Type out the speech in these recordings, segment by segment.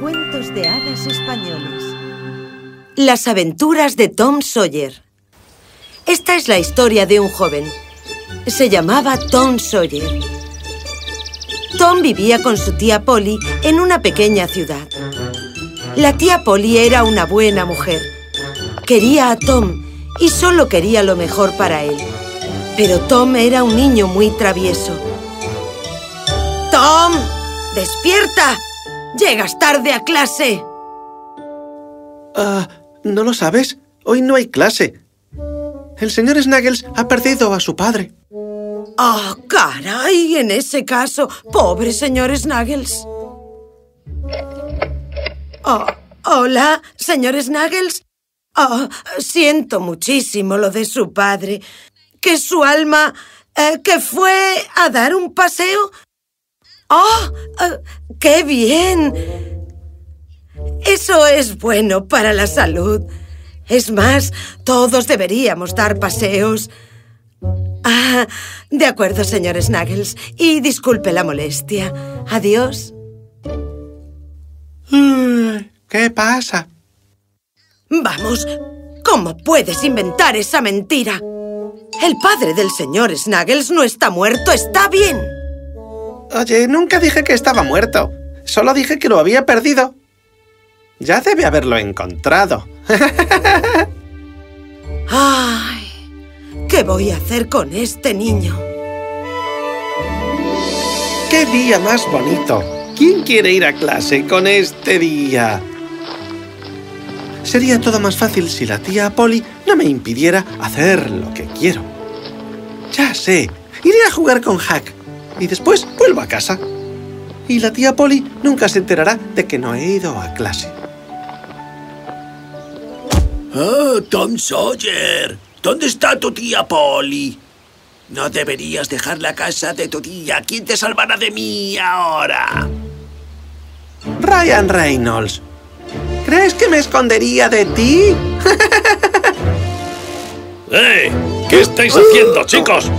Cuentos de hadas españoles. Las aventuras de Tom Sawyer. Esta es la historia de un joven. Se llamaba Tom Sawyer. Tom vivía con su tía Polly en una pequeña ciudad. La tía Polly era una buena mujer. Quería a Tom y solo quería lo mejor para él. Pero Tom era un niño muy travieso. ¡Tom! ¡Despierta! ¡Llegas tarde a clase! Ah, ¿no lo sabes? Hoy no hay clase. El señor Snuggles ha perdido a su padre. ¡Ah, caray! En ese caso, pobre señor Snuggles. Oh, hola, señor Snuggles. Oh, siento muchísimo lo de su padre. Que su alma... eh, que fue a dar un paseo. ¡Oh! ¡Qué bien! Eso es bueno para la salud. Es más, todos deberíamos dar paseos. Ah, de acuerdo, señor Snuggles. Y disculpe la molestia. Adiós. ¿Qué pasa? Vamos, ¿cómo puedes inventar esa mentira? El padre del señor Snuggles no está muerto, está bien. Oye, nunca dije que estaba muerto. Solo dije que lo había perdido. Ya debe haberlo encontrado. Ay, ¿qué voy a hacer con este niño? ¡Qué día más bonito! ¿Quién quiere ir a clase con este día? Sería todo más fácil si la tía Polly no me impidiera hacer lo que quiero. Ya sé, iré a jugar con Hack y después vuelvo a casa. Y la tía Polly nunca se enterará de que no he ido a clase. Oh, Tom Sawyer, ¿dónde está tu tía Polly? No deberías dejar la casa de tu tía. ¿Quién te salvará de mí ahora? Ryan Reynolds, ¿crees que me escondería de ti? ¡Eh! ¿Qué estáis haciendo, chicos?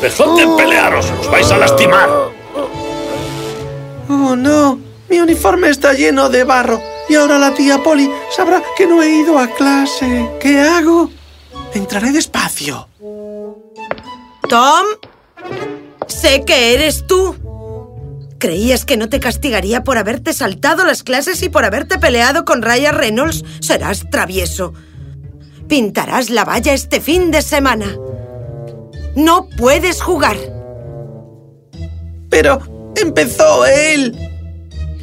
¡Dejad de pelearos! ¡Os vais a lastimar! Oh, no. Mi uniforme está lleno de barro. Y ahora la tía Polly sabrá que no he ido a clase. ¿Qué hago? Entraré despacio. Tom, sé que eres tú. ¿Creías que no te castigaría por haberte saltado las clases y por haberte peleado con Ryan Reynolds? Serás travieso. Pintarás la valla este fin de semana. No puedes jugar. Pero empezó él.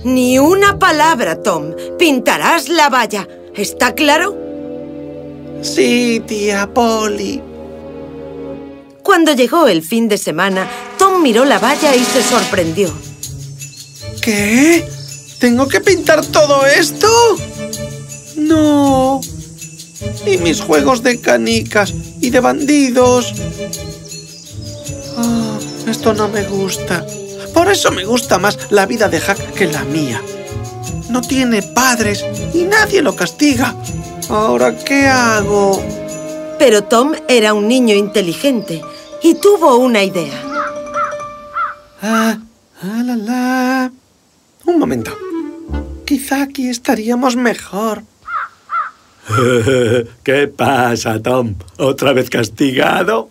Ni una palabra, Tom. Pintarás la valla. ¿Está claro? Sí, tía Polly. Cuando llegó el fin de semana, Tom miró la valla y se sorprendió. ¿Qué? ¿Tengo que pintar todo esto? No. Y mis juegos de canicas y de bandidos. Ah, esto no me gusta. Por eso me gusta más la vida de Hack que la mía. No tiene padres y nadie lo castiga. ¿Ahora qué hago? Pero Tom era un niño inteligente y tuvo una idea. Ah, ah, la, la. Un momento. Quizá aquí estaríamos mejor. ¿Qué pasa, Tom? ¿Otra vez castigado?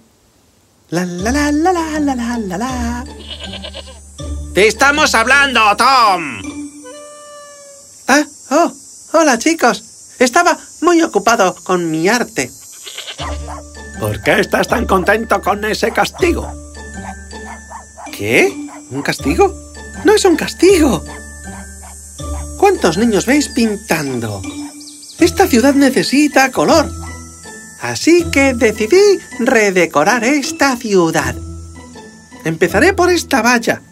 La, la, la, la, la, la, la, la. ¡Te estamos hablando, Tom! Ah, oh, hola, chicos. Estaba muy ocupado con mi arte. ¿Por qué estás tan contento con ese castigo? ¿Qué? ¿Un castigo? ¡No es un castigo! ¿Cuántos niños veis pintando? Esta ciudad necesita color. Así que decidí redecorar esta ciudad. Empezaré por esta valla.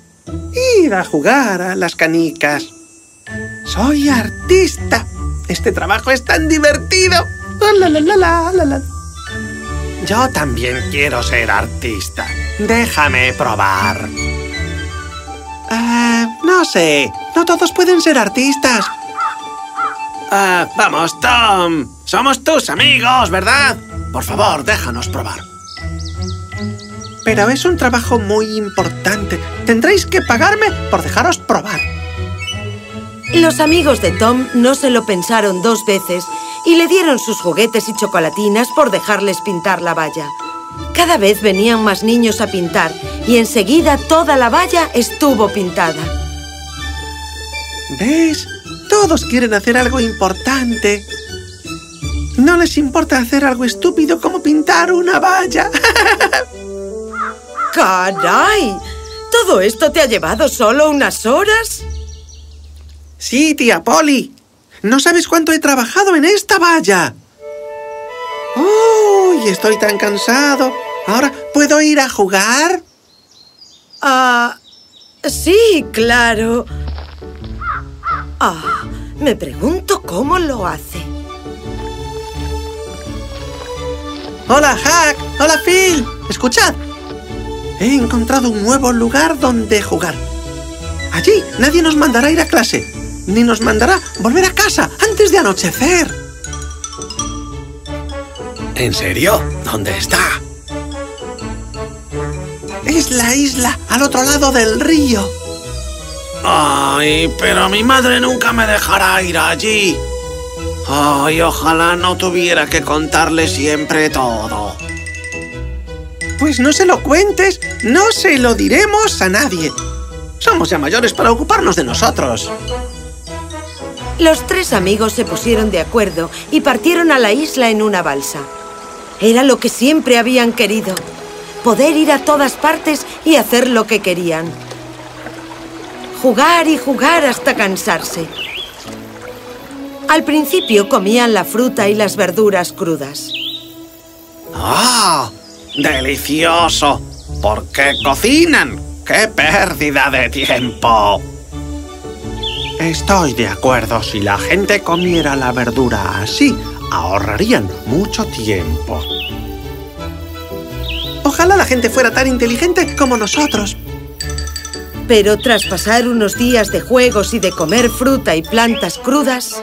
Ir a jugar a las canicas. Soy artista. Este trabajo es tan divertido. Yo también quiero ser artista. Déjame probar. Ah, no sé. No todos pueden ser artistas. Ah, vamos, Tom. Somos tus amigos, ¿verdad? Por favor, déjanos probar. Pero es un trabajo muy importante. Tendréis que pagarme por dejaros probar. Los amigos de Tom no se lo pensaron dos veces y le dieron sus juguetes y chocolatinas por dejarles pintar la valla. Cada vez venían más niños a pintar y enseguida toda la valla estuvo pintada. ¿Ves? Todos quieren hacer algo importante. No les importa hacer algo estúpido como pintar una valla. ¡Caray! ¿Todo esto te ha llevado solo unas horas? Sí, tía Polly. No sabes cuánto he trabajado en esta valla. ¡Uy! estoy tan cansado. ¿Ahora puedo ir a jugar? Ah, sí, claro. Ah, me pregunto cómo lo hace. ¡Hola, Hack! ¡Hola, Phil! ¡Escuchad! He encontrado un nuevo lugar donde jugar. Allí nadie nos mandará ir a clase, ni nos mandará volver a casa antes de anochecer. ¿En serio? ¿Dónde está? Es la isla al otro lado del río. Ay, pero mi madre nunca me dejará ir allí. Ay, ojalá no tuviera que contarle siempre todo. Pues no se lo cuentes, no se lo diremos a nadie. Somos ya mayores para ocuparnos de nosotros. Los tres amigos se pusieron de acuerdo y partieron a la isla en una balsa. Era lo que siempre habían querido. Poder ir a todas partes y hacer lo que querían. Jugar y jugar hasta cansarse. Al principio comían la fruta y las verduras crudas. ¡Ah! ¡Delicioso! ¿Por qué cocinan? ¡Qué pérdida de tiempo! Estoy de acuerdo. Si la gente comiera la verdura así, ahorrarían mucho tiempo. Ojalá la gente fuera tan inteligente como nosotros. Pero tras pasar unos días de juegos y de comer fruta y plantas crudas...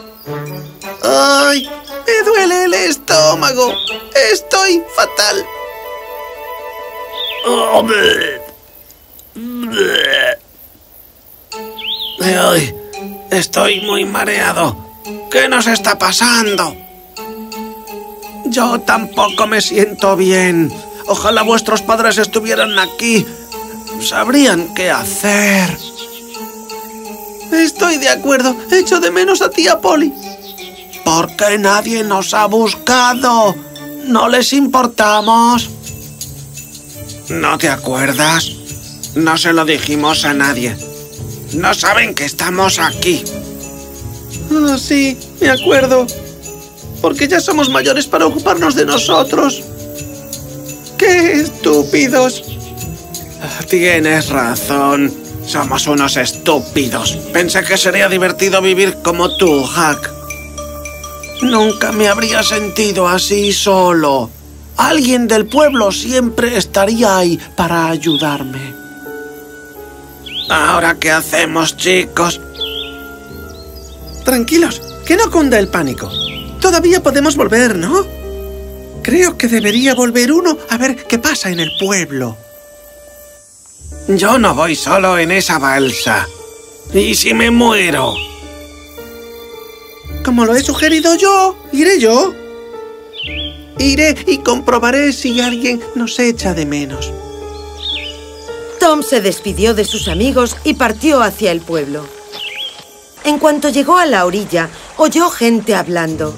¡Ay! ¡Me duele el estómago! ¡Estoy fatal! Ay, estoy muy mareado. ¿Qué nos está pasando? Yo tampoco me siento bien. Ojalá vuestros padres estuvieran aquí. Sabrían qué hacer. Estoy de acuerdo. Echo de menos a tía Polly. ¿Por qué nadie nos ha buscado? ¿No les importamos? ¿No te acuerdas? No se lo dijimos a nadie. No saben que estamos aquí. Ah, sí, me acuerdo. Porque ya somos mayores para ocuparnos de nosotros. ¡Qué estúpidos! Tienes razón. Somos unos estúpidos. Pensé que sería divertido vivir como tú, Hack. Nunca me habría sentido así solo. Alguien del pueblo siempre estaría ahí para ayudarme. ¿Ahora qué hacemos, chicos? Tranquilos, que no cunda el pánico. Todavía podemos volver, ¿no? Creo que debería volver uno a ver qué pasa en el pueblo. Yo no voy solo en esa balsa. ¿Y si me muero? Como lo he sugerido yo, iré yo. Iré y comprobaré si alguien nos echa de menos. Tom se despidió de sus amigos y partió hacia el pueblo. En cuanto llegó a la orilla, oyó gente hablando.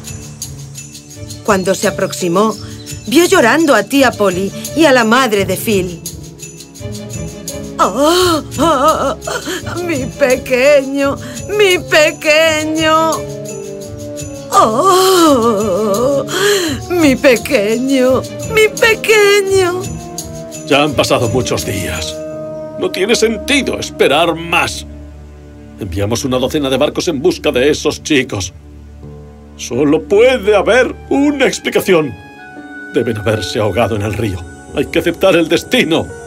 Cuando se aproximó, vio llorando a tía Polly y a la madre de Phil. ¡Oh! ¡Mi pequeño! ¡Mi pequeño! ¡Oh! ¡Mi pequeño! ¡Mi pequeño! Ya han pasado muchos días. No tiene sentido esperar más. Enviamos una docena de barcos en busca de esos chicos. Solo puede haber una explicación. Deben haberse ahogado en el río. Hay que aceptar el destino.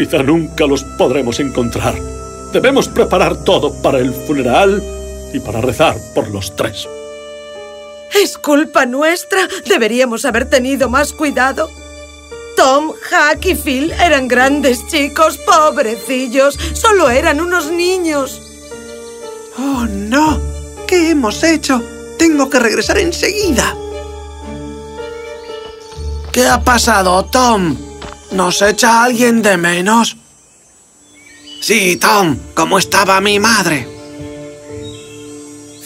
Quizá nunca los podremos encontrar. Debemos preparar todo para el funeral y para rezar por los tres. Es culpa nuestra. Deberíamos haber tenido más cuidado. Tom, Hack y Phil eran grandes chicos, pobrecillos. Solo eran unos niños. ¡Oh, no! ¿Qué hemos hecho? Tengo que regresar enseguida. ¿Qué ha pasado, Tom? ¿Nos echa alguien de menos? Sí, Tom, ¿cómo estaba mi madre?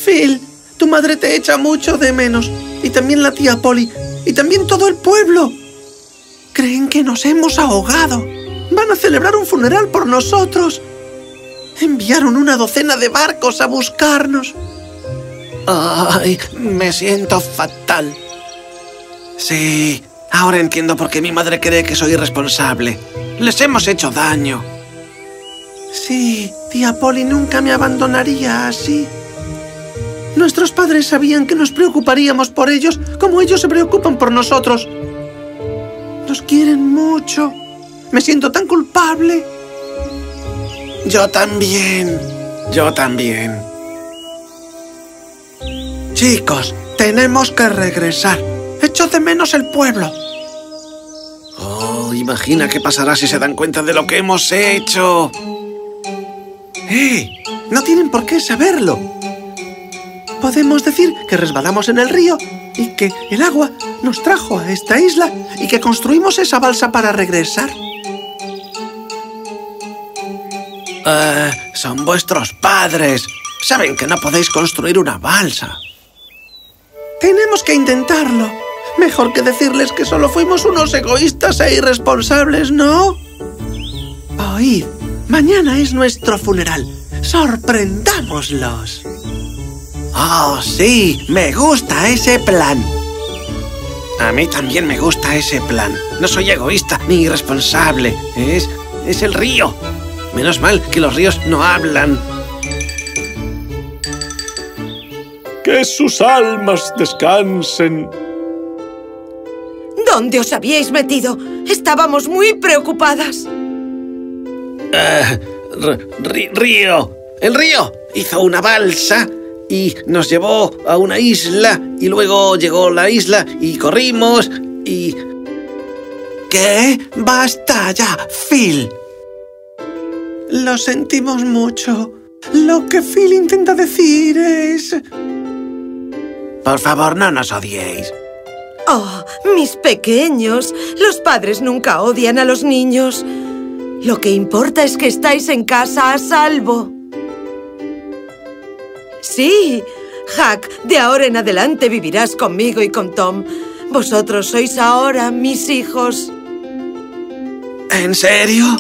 Phil, tu madre te echa mucho de menos. Y también la tía Polly. Y también todo el pueblo. Creen que nos hemos ahogado. Van a celebrar un funeral por nosotros. Enviaron una docena de barcos a buscarnos. Ay, me siento fatal. Sí, ahora entiendo por qué mi madre cree que soy irresponsable. Les hemos hecho daño. Sí, tía Polly nunca me abandonaría así. Nuestros padres sabían que nos preocuparíamos por ellos como ellos se preocupan por nosotros. Nos quieren mucho. Me siento tan culpable. Yo también. Yo también. Chicos, tenemos que regresar. Echo de menos el pueblo. Oh, imagina qué pasará si se dan cuenta de lo que hemos hecho. ¡Eh! No tienen por qué saberlo. Podemos decir que resbalamos en el río y que el agua nos trajo a esta isla y que construimos esa balsa para regresar. Eh, son vuestros padres. Saben que no podéis construir una balsa. Tenemos que intentarlo. Mejor que decirles que solo fuimos unos egoístas e irresponsables, ¿no? Oíd, mañana es nuestro funeral. Sorprendámoslos. Oh, sí, me gusta ese plan. A mí también me gusta ese plan. No soy egoísta ni irresponsable. Es, es el río. Menos mal que los ríos no hablan. Que sus almas descansen. ¿Dónde os habíais metido? Estábamos muy preocupadas. Eh, río. El río hizo una balsa y nos llevó a una isla y luego llegó la isla y corrimos y... ¿Qué? Basta ya, Phil. Lo sentimos mucho. Lo que Phil intenta decir es... Por favor, no nos odiéis. Oh, mis pequeños. Los padres nunca odian a los niños. Lo que importa es que estáis en casa a salvo. Sí, Hack, de ahora en adelante vivirás conmigo y con Tom. Vosotros sois ahora mis hijos. ¿En serio?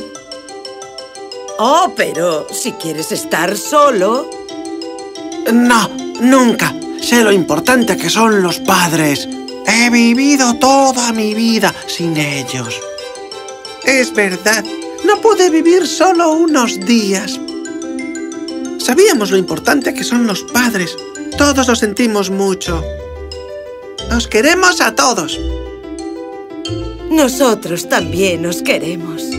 Oh, pero si quieres estar solo... No, nunca. Sé lo importante que son los padres. He vivido toda mi vida sin ellos. Es verdad, no pude vivir solo unos días. Sabíamos lo importante que son los padres. Todos lo sentimos mucho. Os queremos a todos. Nosotros también os queremos.